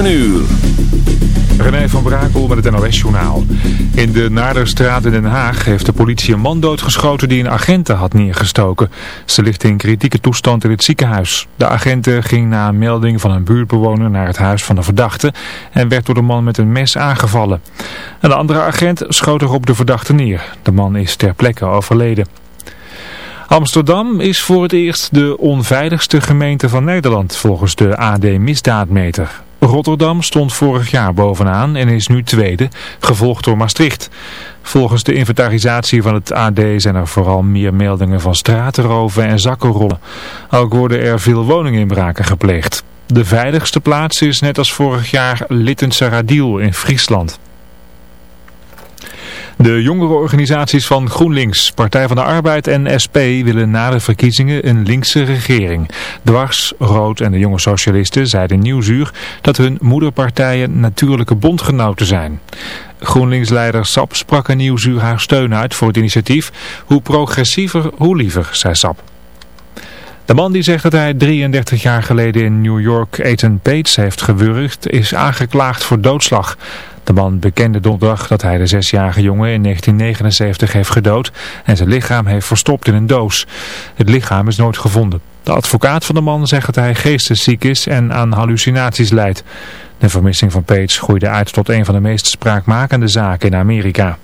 7 uur. René van Brakel met het NOS-journaal. In de Naarderstraat in Den Haag heeft de politie een man doodgeschoten die een agenten had neergestoken. Ze ligt in kritieke toestand in het ziekenhuis. De agenten ging na een melding van een buurtbewoner naar het huis van de verdachte en werd door de man met een mes aangevallen. Een andere agent schoot erop de verdachte neer. De man is ter plekke overleden. Amsterdam is voor het eerst de onveiligste gemeente van Nederland volgens de AD Misdaadmeter. Rotterdam stond vorig jaar bovenaan en is nu tweede, gevolgd door Maastricht. Volgens de inventarisatie van het AD zijn er vooral meer meldingen van stratenroven en zakkenrollen. Ook worden er veel woninginbraken gepleegd. De veiligste plaats is net als vorig jaar Littense Radiel in Friesland. De jongere organisaties van GroenLinks, Partij van de Arbeid en SP willen na de verkiezingen een linkse regering. Dwars, Rood en de jonge socialisten zeiden Nieuwsuur dat hun moederpartijen natuurlijke bondgenoten zijn. GroenLinks-leider Sap sprak in Nieuwsuur haar steun uit voor het initiatief. Hoe progressiever, hoe liever, zei Sap. De man die zegt dat hij 33 jaar geleden in New York Ethan Bates heeft gewurgd, is aangeklaagd voor doodslag. De man bekende donderdag dat hij de zesjarige jongen in 1979 heeft gedood en zijn lichaam heeft verstopt in een doos. Het lichaam is nooit gevonden. De advocaat van de man zegt dat hij geestesziek is en aan hallucinaties lijdt. De vermissing van Page groeide uit tot een van de meest spraakmakende zaken in Amerika.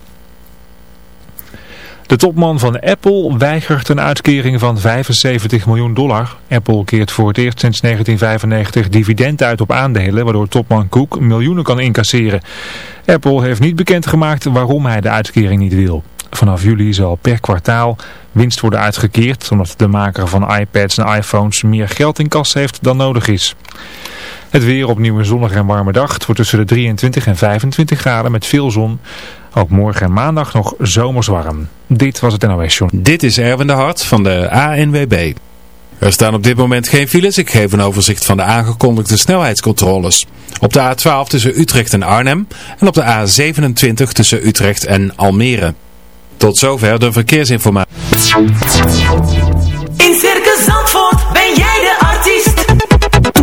De topman van Apple weigert een uitkering van 75 miljoen dollar. Apple keert voor het eerst sinds 1995 dividend uit op aandelen, waardoor topman Cook miljoenen kan incasseren. Apple heeft niet bekendgemaakt waarom hij de uitkering niet wil. Vanaf juli zal per kwartaal winst worden uitgekeerd, omdat de maker van iPads en iPhones meer geld in kas heeft dan nodig is. Het weer opnieuw een zonnige en warme dag. Het wordt tussen de 23 en 25 graden met veel zon. Ook morgen en maandag nog zomers warm. Dit was het NOS Show. Dit is Erwin de Hart van de ANWB. Er staan op dit moment geen files. Ik geef een overzicht van de aangekondigde snelheidscontroles. Op de A12 tussen Utrecht en Arnhem en op de A27 tussen Utrecht en Almere. Tot zover de verkeersinformatie. In Circus Zandvoort ben jij de artiest.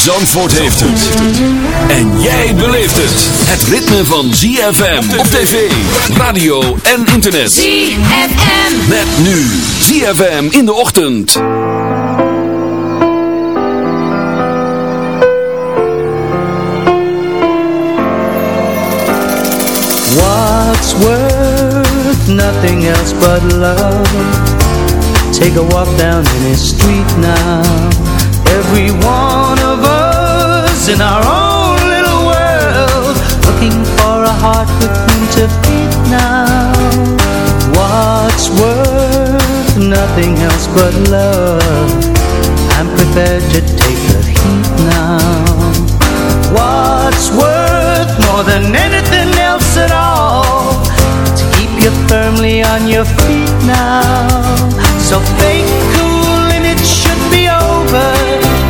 Zandvoort heeft het. En jij beleeft het. Het ritme van ZFM op tv, radio en internet. ZFM. Met nu ZFM in de ochtend. What's worth nothing else but love? Take a walk down any street now. Every one of us in our own little world, looking for a heart with whom to beat now. What's worth nothing else but love? I'm prepared to take the heat now. What's worth more than anything else at all To keep you firmly on your feet now So fake cool and it should be over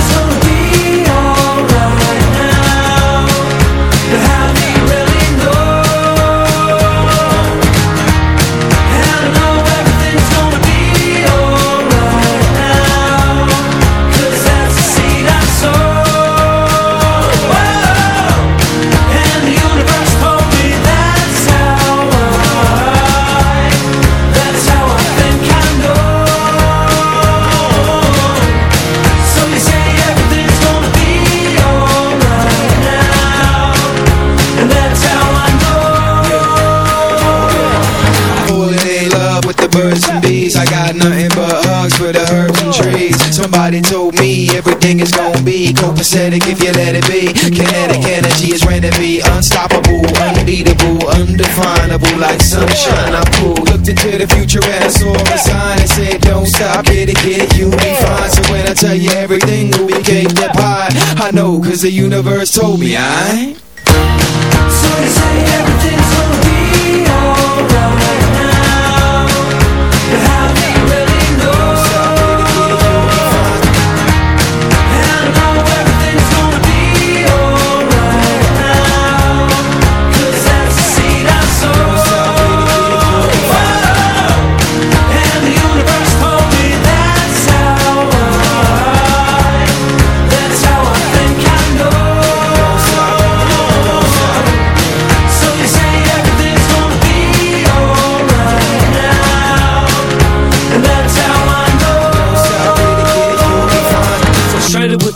Copacetic if you let it be. Kinetic energy is ready to be Unstoppable, unbeatable, undefinable Like sunshine, I'm cool. Looked into the future and I saw a sign That said don't stop, get it, get it, you'll be fine. So when I tell you everything be cake that pie I know cause the universe told me I So you say everything's gonna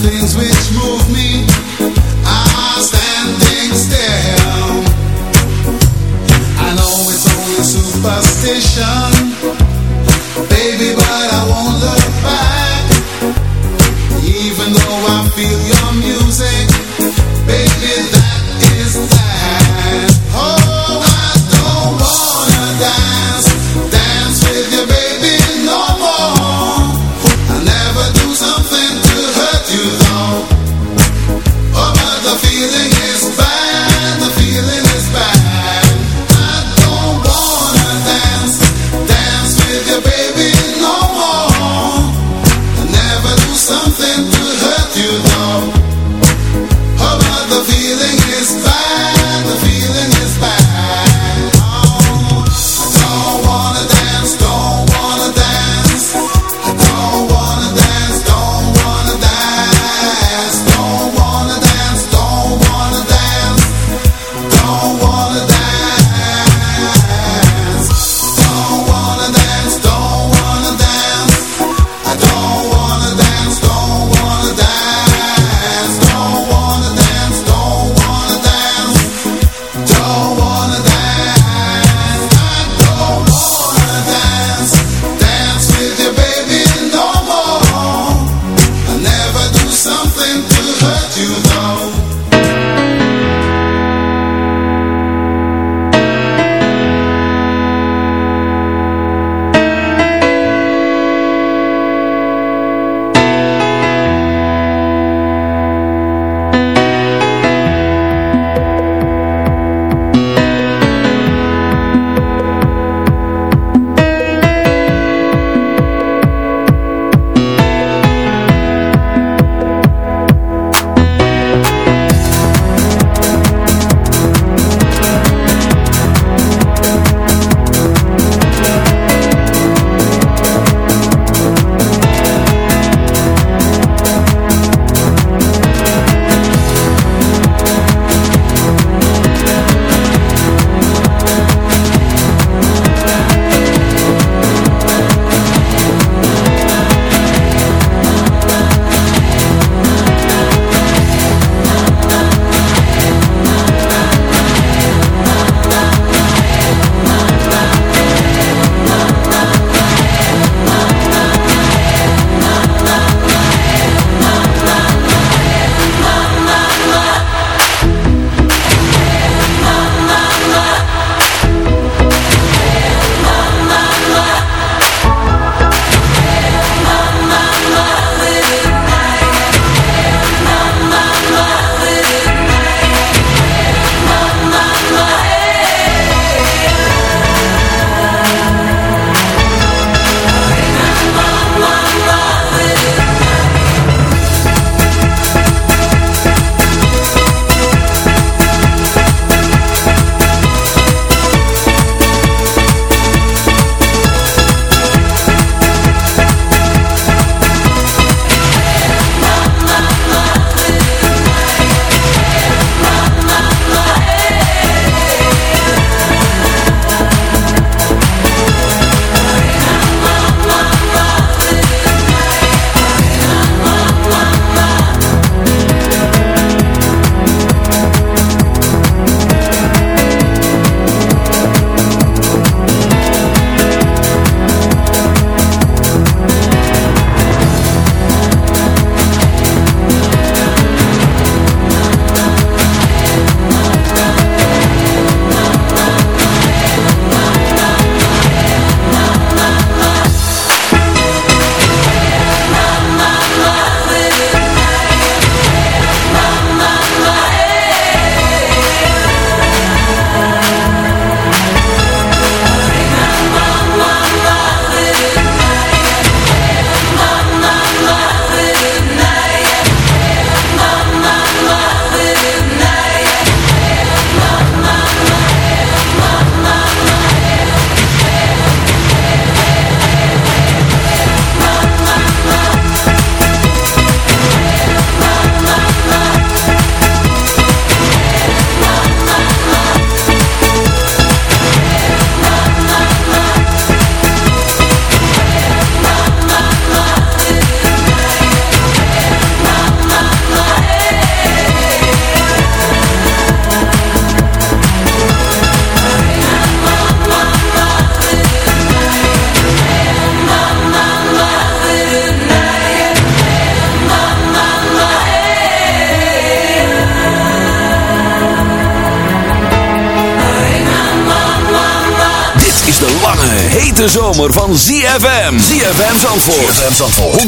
things which move me. Standing still. I know it's only superstition.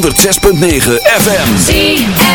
106.9 FM.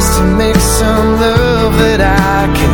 to make some love that I can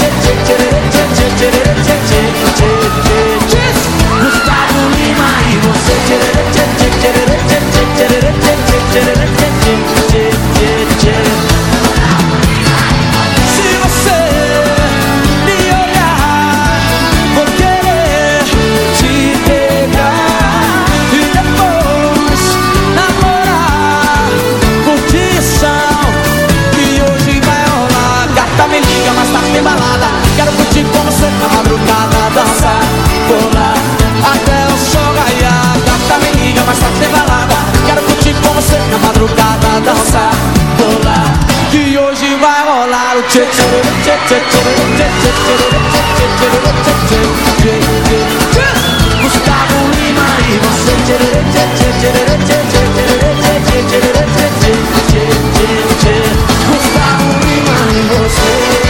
Gustavo Lima e você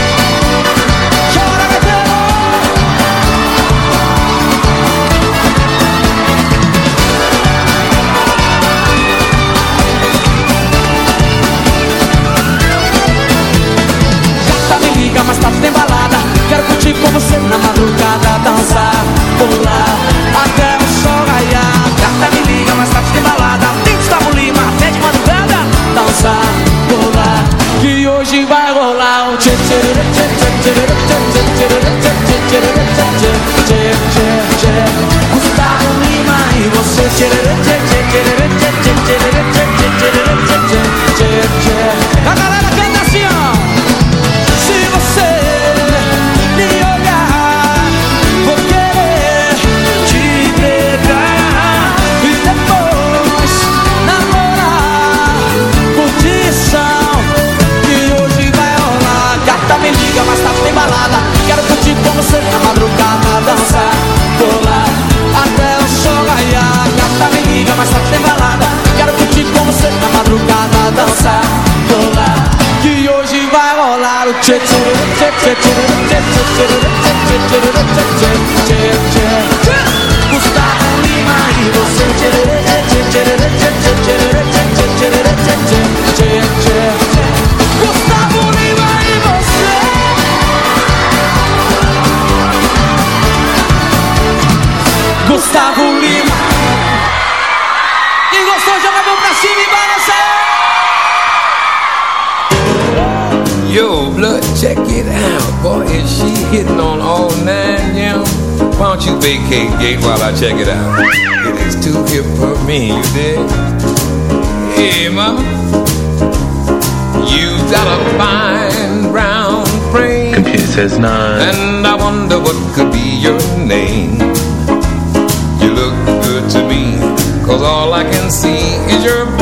gate while I check it out. It is too hip for me, you dig? Hey, mama, you've got a fine brown frame. Computer says nine. And I wonder what could be your name. You look good to me, cause all I can see is your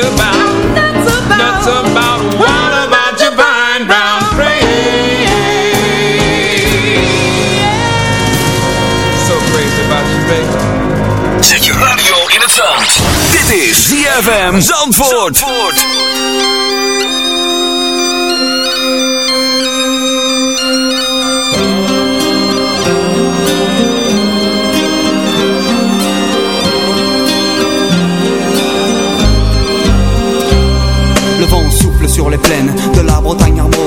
about, I'm mad about, I'm nuts about, nuts about, what about your fine brown frame? So crazy about you, baby. Zet je radio in het zand. Dit is ZFM Zandvoort. Sur les plaines de la Bretagne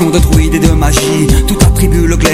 De druides et de magie, tout attribue le glaive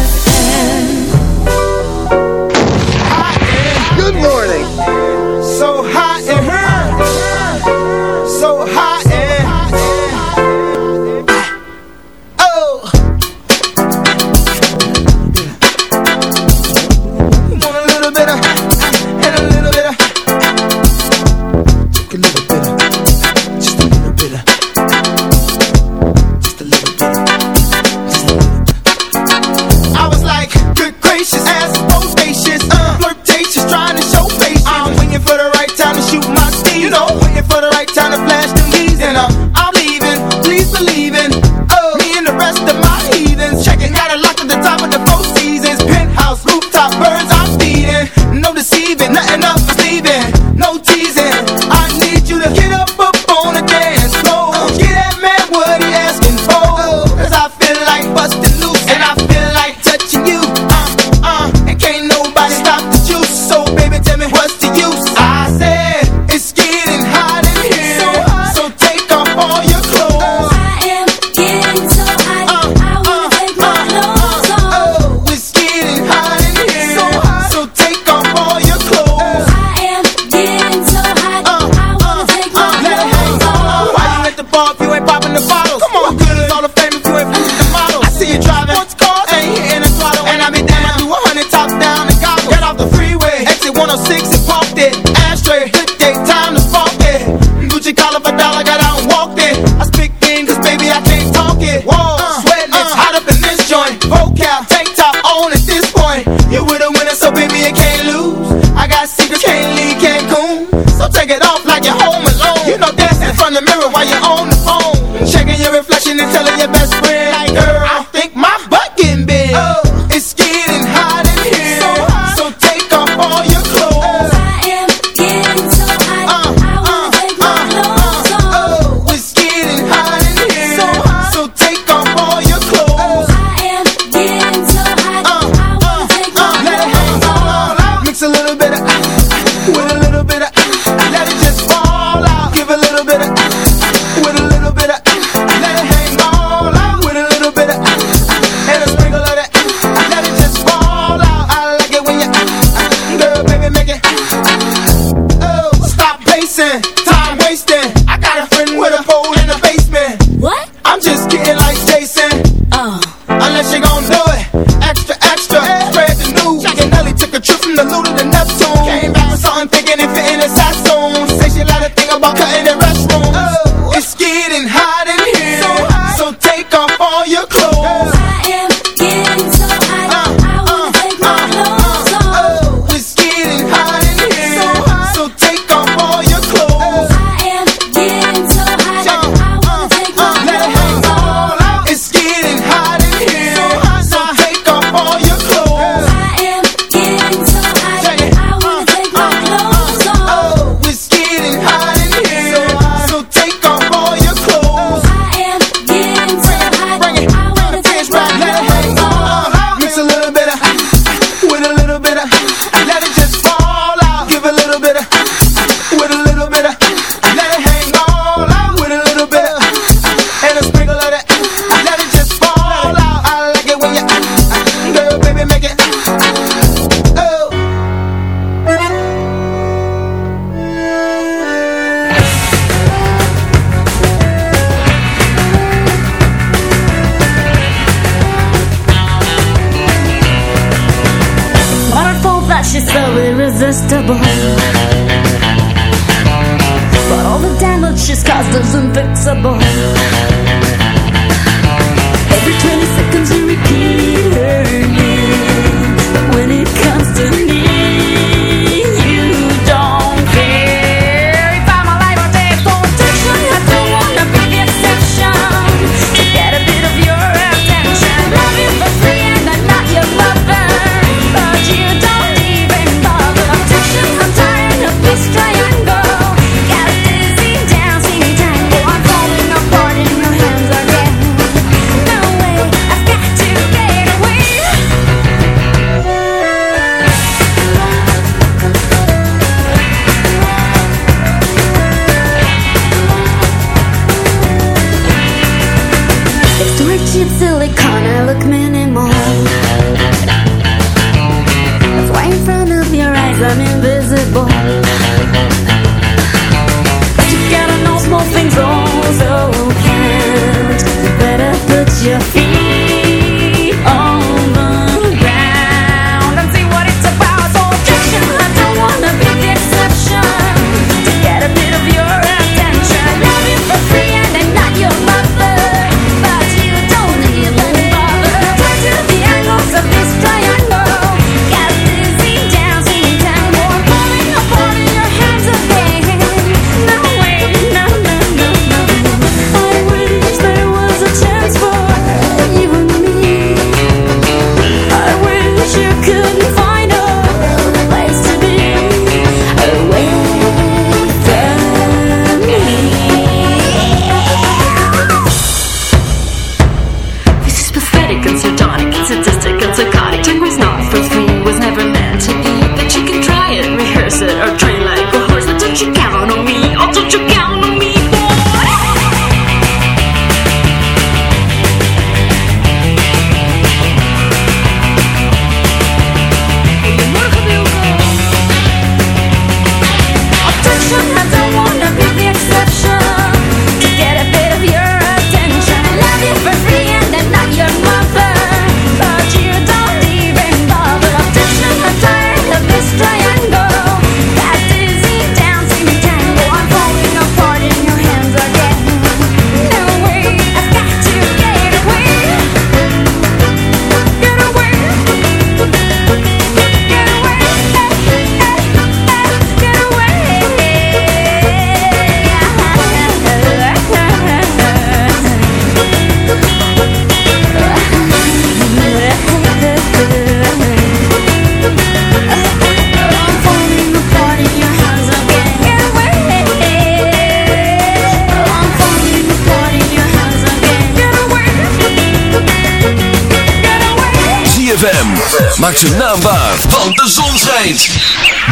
onweersbaar. Want de zon schijnt.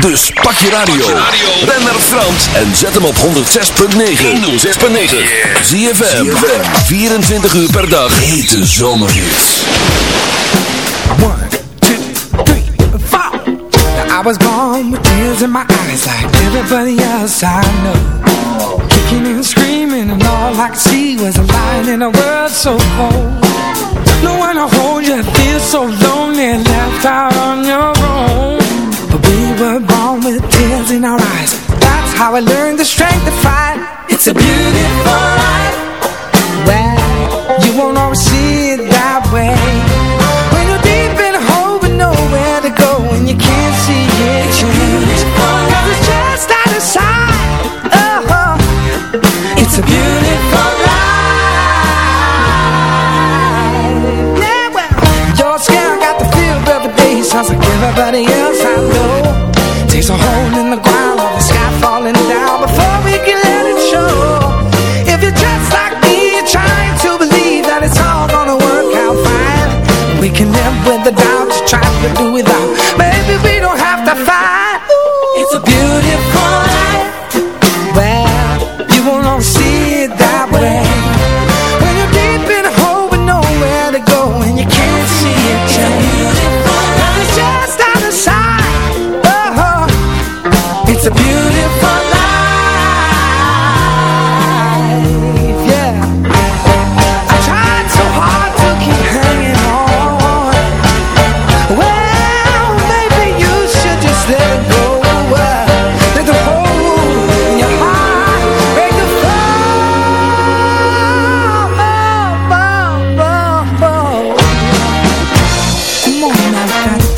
Dus pak je radio. Ben naar Frans en zet hem op 106.9. 106.9. Zie je 24 uur per dag. Hete zomerhits. 1, 2, 3, 4. I was born with tears in my eyes like everybody else I know. Kicking and screaming and all I could see was a light in a world so cold. No one to hold you, feel so lonely, left out on your own. But we were born with tears in our eyes. That's how I learned the strength to fight. It's a beautiful life. Well, you won't always see it that way. When you're deep in a hole with nowhere to go and you can't see it,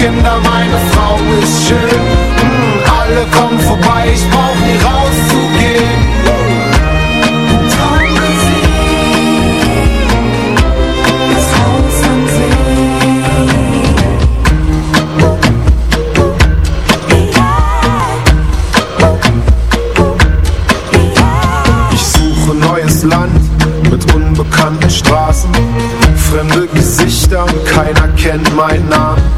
Ich hab 20 Kinder, meine Frau ist schön. Mm, alle kommen vorbei, ich brauch nie rauszugehen. Ich suche neues Land mit unbekannten Straßen. Fremde Gesichter keiner kennt meinen Namen.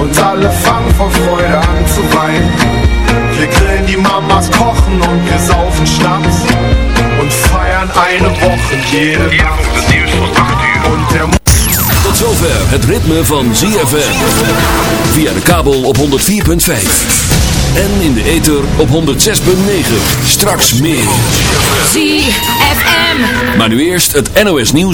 Und alle fangen vor Freude an zu weinen. Wir grillen die Mamas, kochen und wir saufen Schnaps. Und feiern eine Woche jede Nacht. Und der Tot zover het ritme van ZFM. Via de kabel op 104.5. En in de ether op 106.9. Straks meer. ZFM. Maar nu eerst het NOS nieuws.